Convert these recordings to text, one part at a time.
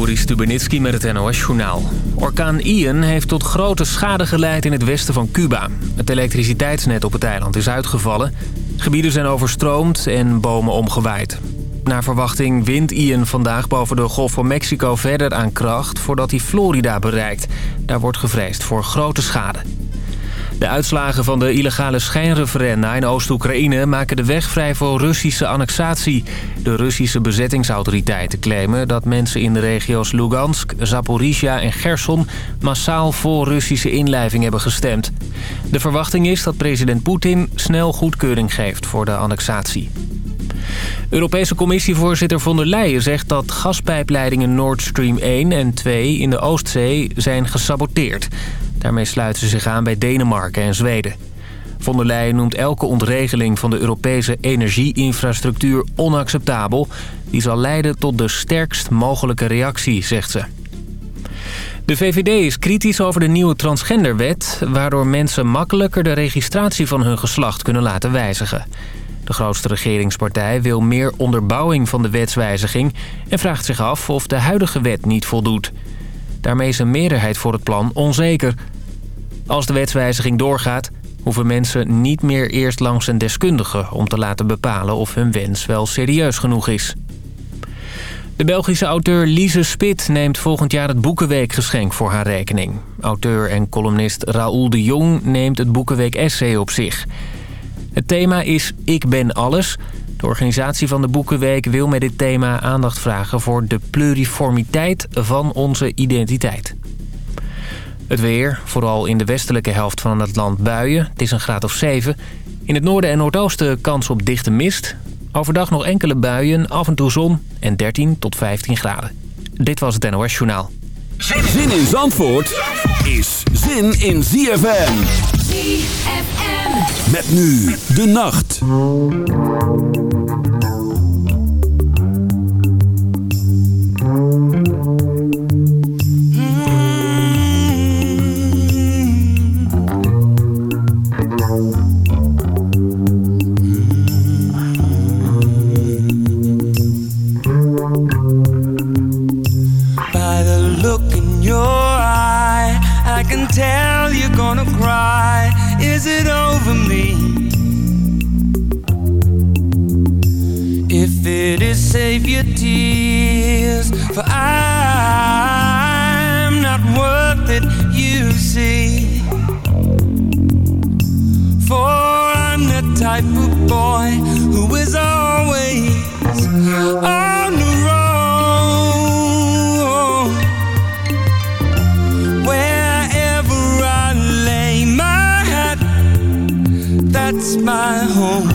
Joris Stubenitski met het NOS-journaal. Orkaan Ian heeft tot grote schade geleid in het westen van Cuba. Het elektriciteitsnet op het eiland is uitgevallen. Gebieden zijn overstroomd en bomen omgewaaid. Naar verwachting wint Ian vandaag boven de Golf van Mexico verder aan kracht... voordat hij Florida bereikt. Daar wordt gevreesd voor grote schade. De uitslagen van de illegale schijnreferenda in Oost-Oekraïne... maken de weg vrij voor Russische annexatie. De Russische bezettingsautoriteiten claimen dat mensen in de regio's Lugansk, Zaporizhia en Gerson... massaal voor Russische inlijving hebben gestemd. De verwachting is dat president Poetin snel goedkeuring geeft voor de annexatie. Europese commissievoorzitter von der Leyen zegt dat gaspijpleidingen Nord Stream 1 en 2 in de Oostzee zijn gesaboteerd. Daarmee sluiten ze zich aan bij Denemarken en Zweden. Von der Leyen noemt elke ontregeling van de Europese energieinfrastructuur onacceptabel. Die zal leiden tot de sterkst mogelijke reactie, zegt ze. De VVD is kritisch over de nieuwe transgenderwet... waardoor mensen makkelijker de registratie van hun geslacht kunnen laten wijzigen. De grootste regeringspartij wil meer onderbouwing van de wetswijziging... en vraagt zich af of de huidige wet niet voldoet. Daarmee is een meerderheid voor het plan onzeker. Als de wetswijziging doorgaat, hoeven mensen niet meer eerst langs een deskundige... om te laten bepalen of hun wens wel serieus genoeg is. De Belgische auteur Lise Spit neemt volgend jaar het Boekenweekgeschenk voor haar rekening. Auteur en columnist Raoul de Jong neemt het Boekenweek Essay op zich. Het thema is Ik ben alles... De organisatie van de Boekenweek wil met dit thema aandacht vragen... voor de pluriformiteit van onze identiteit. Het weer, vooral in de westelijke helft van het land buien. Het is een graad of 7. In het noorden en noordoosten kans op dichte mist. Overdag nog enkele buien, af en toe zon en 13 tot 15 graden. Dit was het NOS Journaal. Zin in Zandvoort is zin in ZFM. ZFM. Met nu de nacht. My home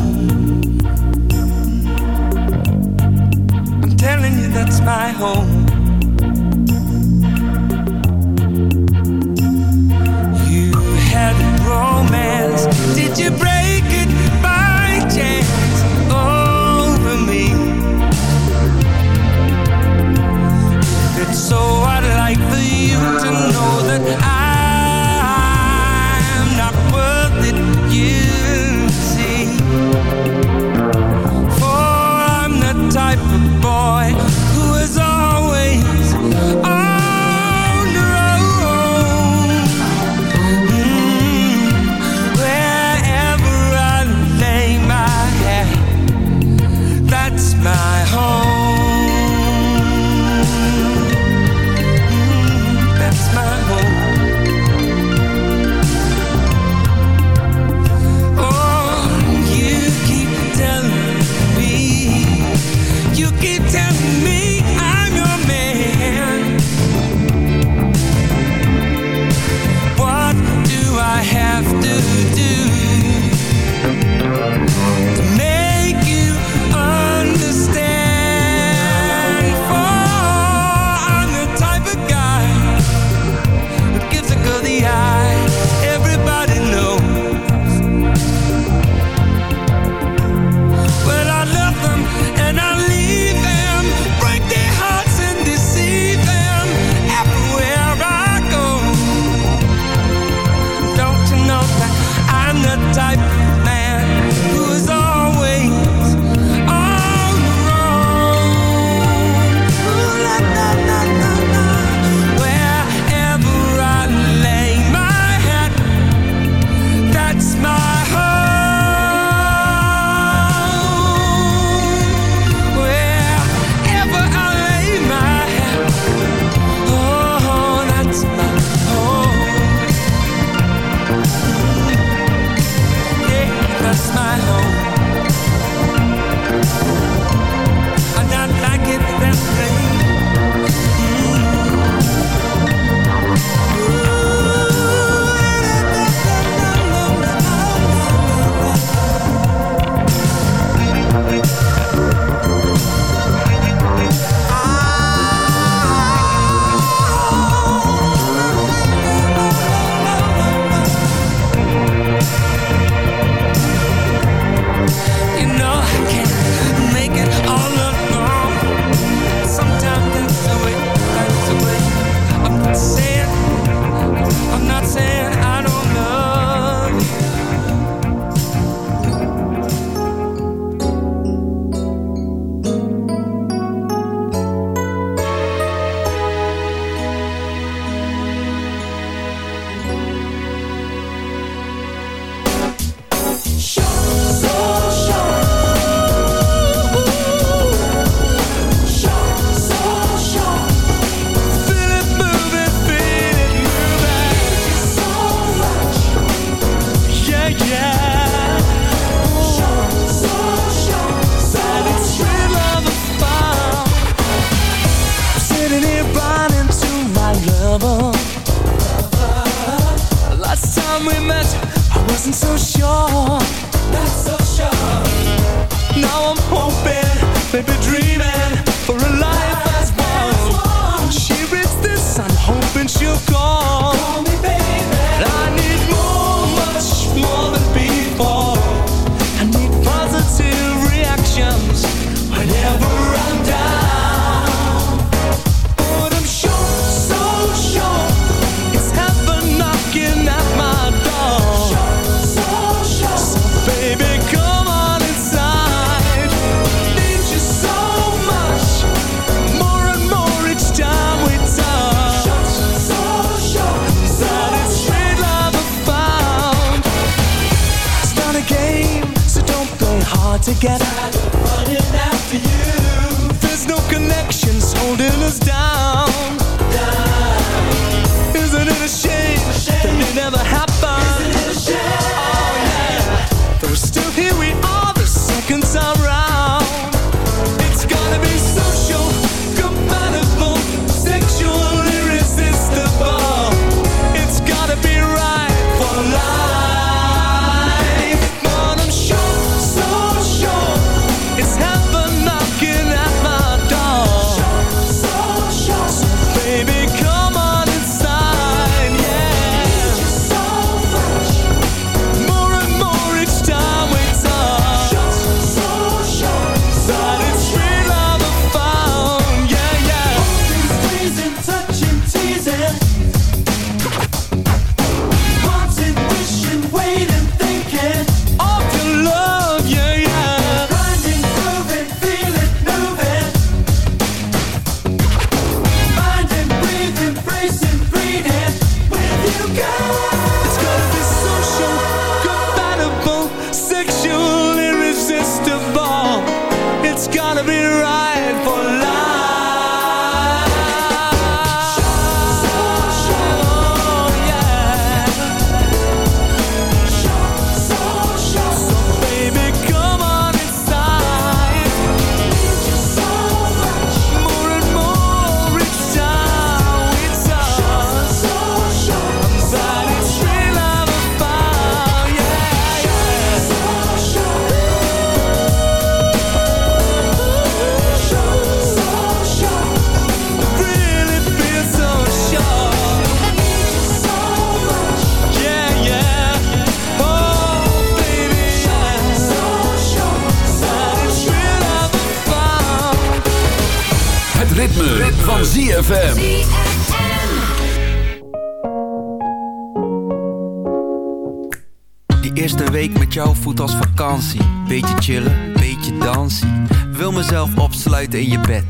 in je bed.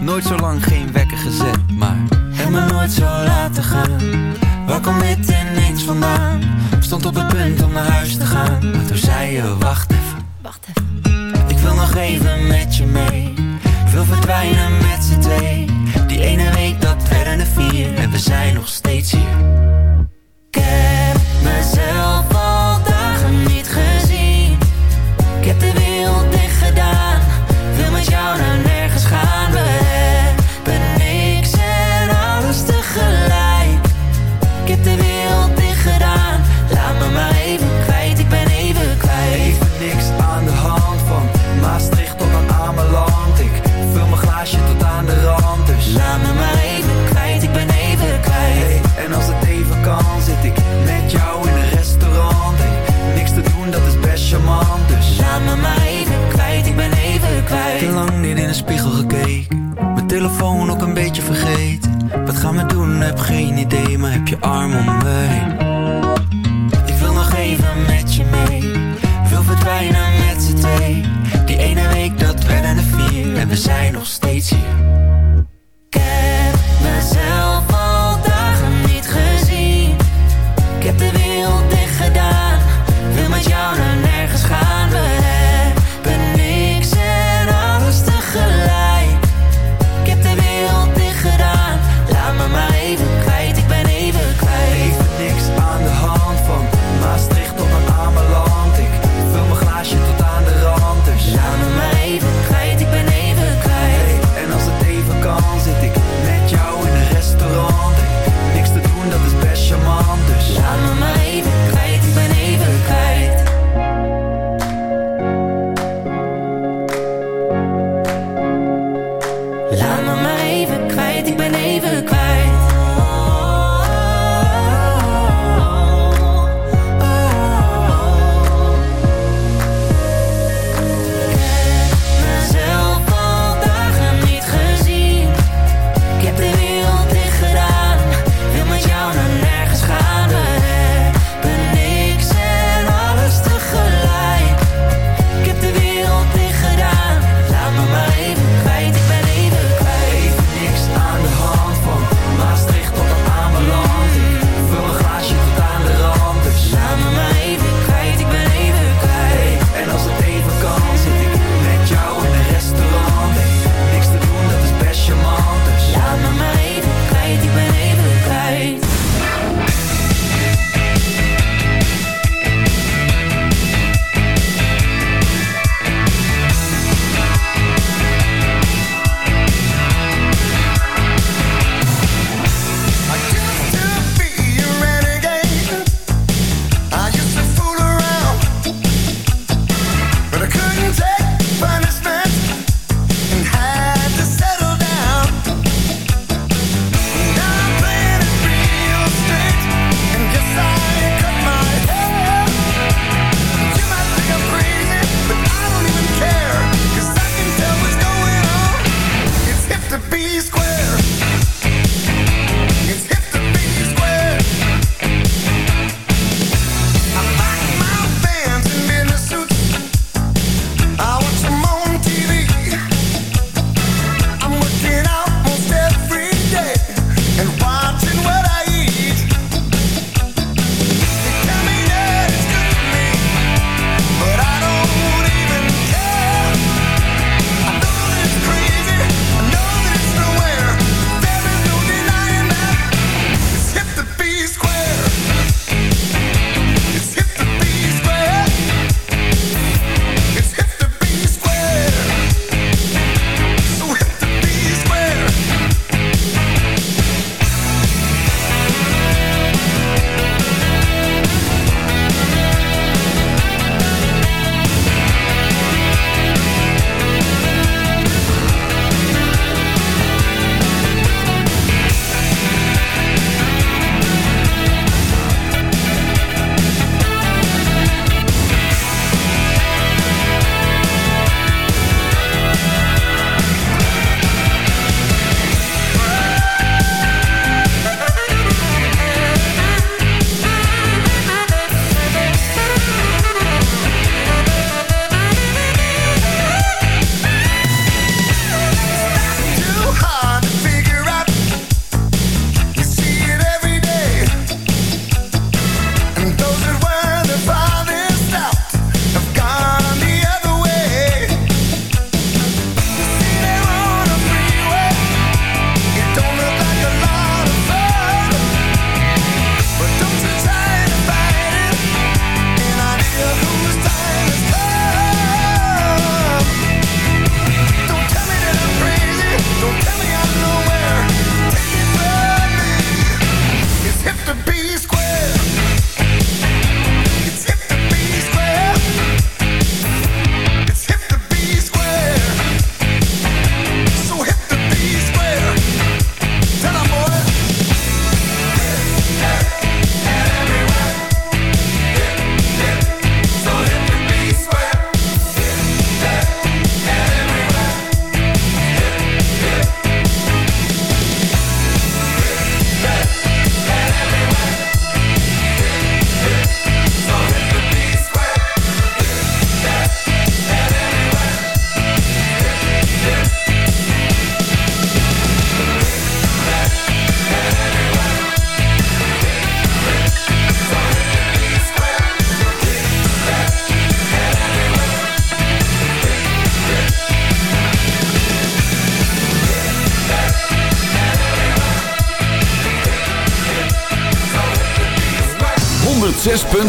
Nooit zo lang geen wekker gezet, maar Heb me nooit zo laten gaan. Waar komt dit ineens vandaan? Stond op het punt om naar huis te gaan. Maar toen zei je, wacht even. Wacht even. Ik wil nog even met je mee Wil verdwijnen met z'n twee. Die ene week dat werden er vier. En we zijn nog steeds hier geen idee Maar heb je arm om heen Ik wil nog even met je mee. Wil verdwijnen met z'n twee. Die ene week dat werden er vier En we zijn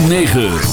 106.9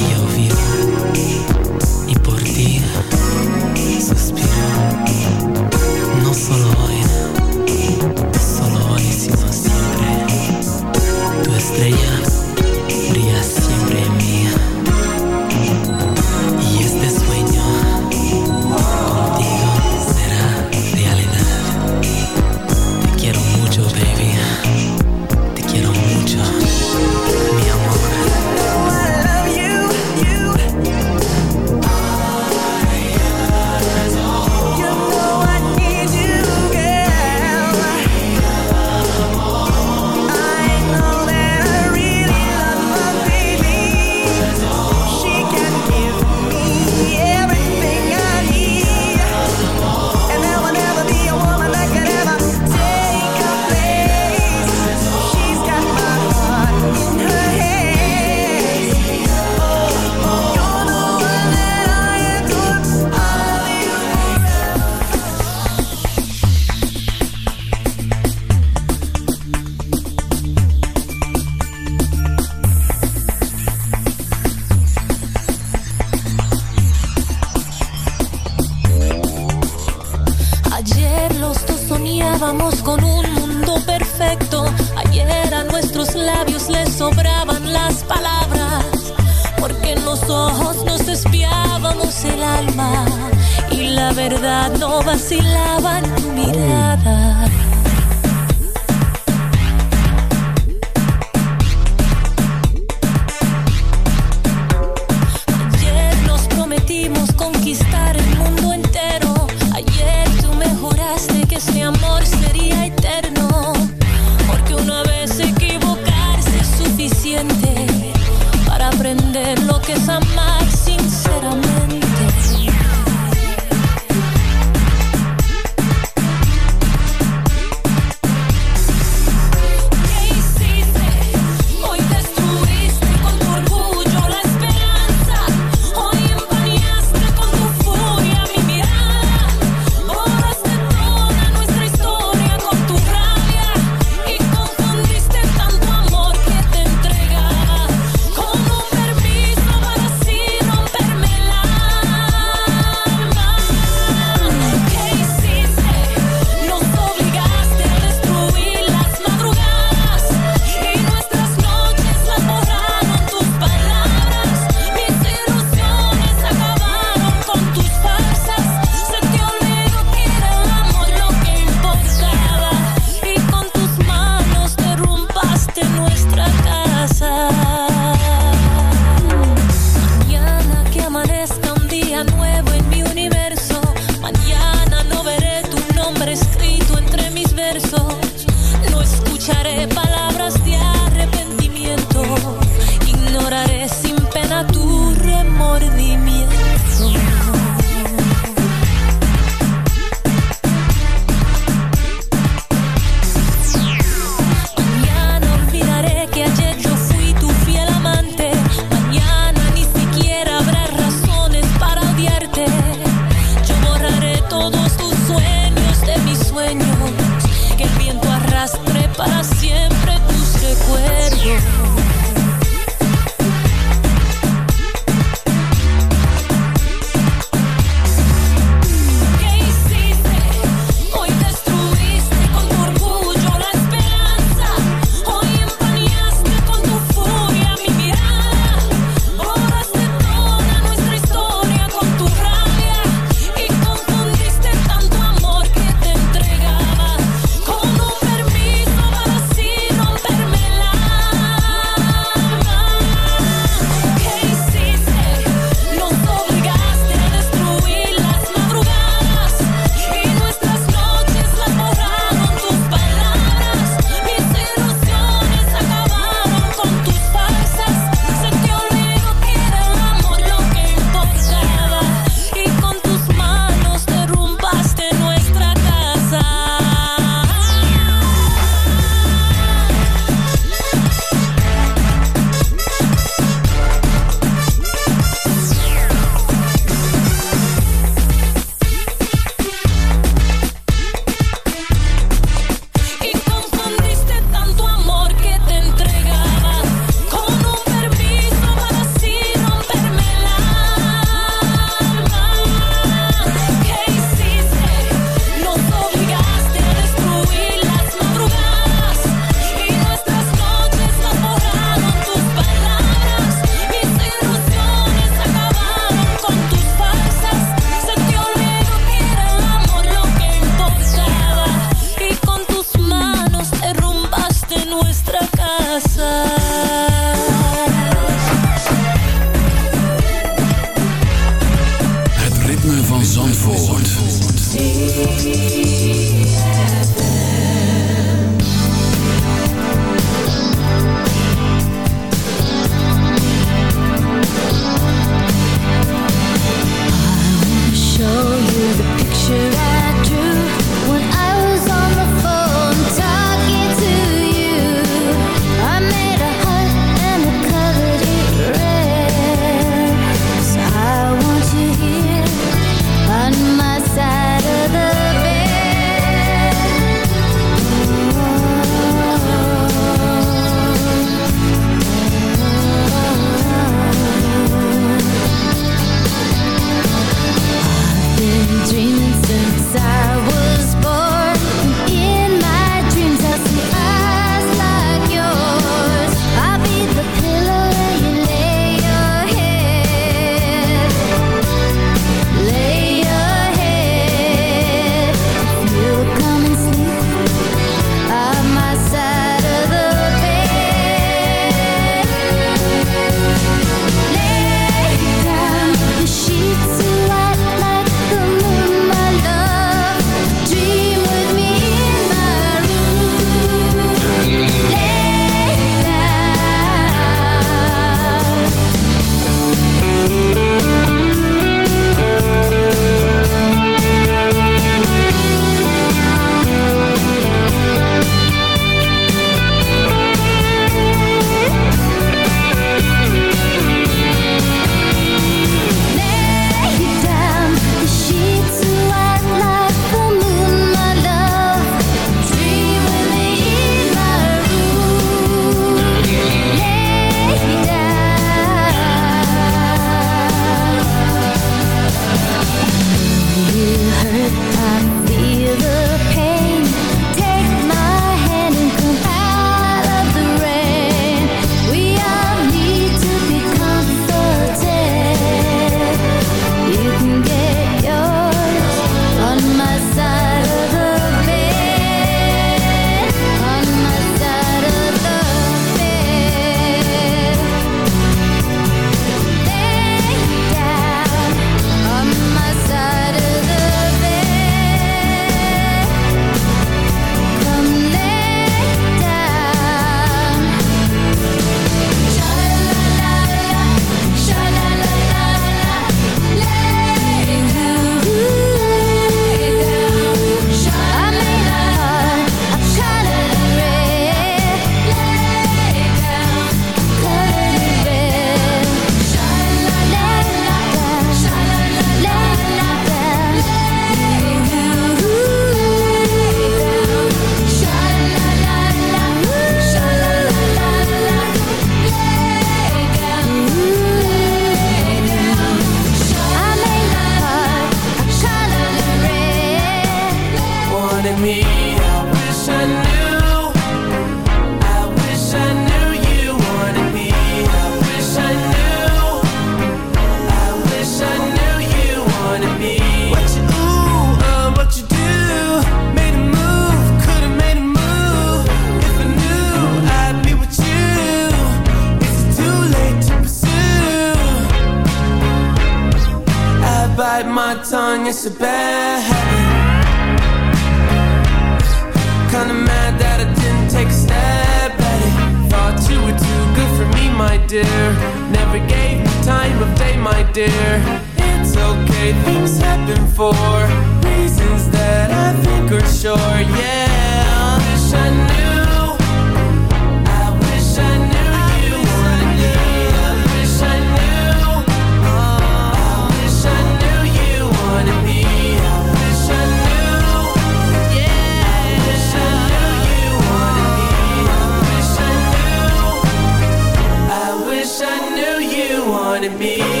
In me.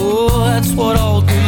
Oh, that's what I'll do.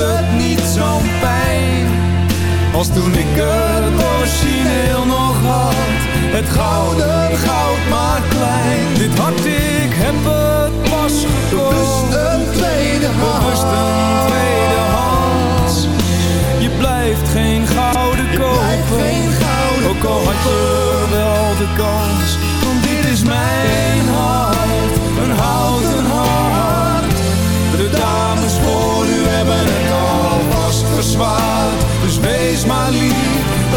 het niet zo'n pijn Als toen ik het origineel nog had. Het gouden goud maar klein. Dit hart ik heb het pas gekocht. Dus een tweede hand. Bewust een tweede hand. Je blijft geen gouden kopen. Ook al had je wel de kans.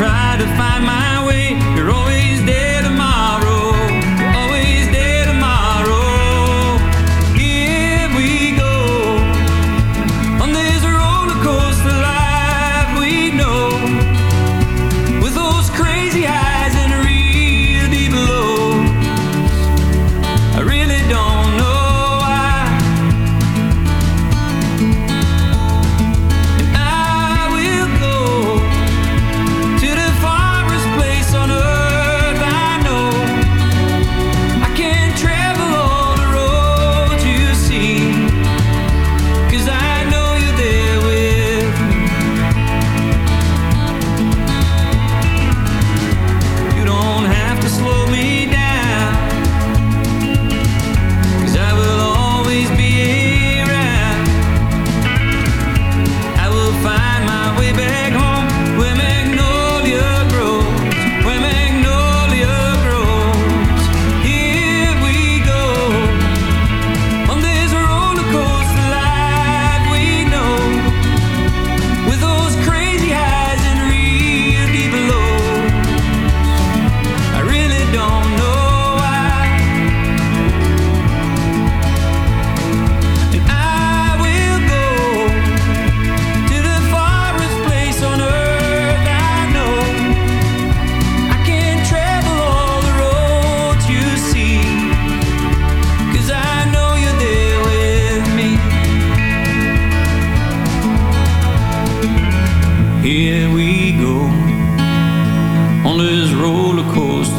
Try to find my way.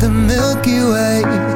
the Milky Way.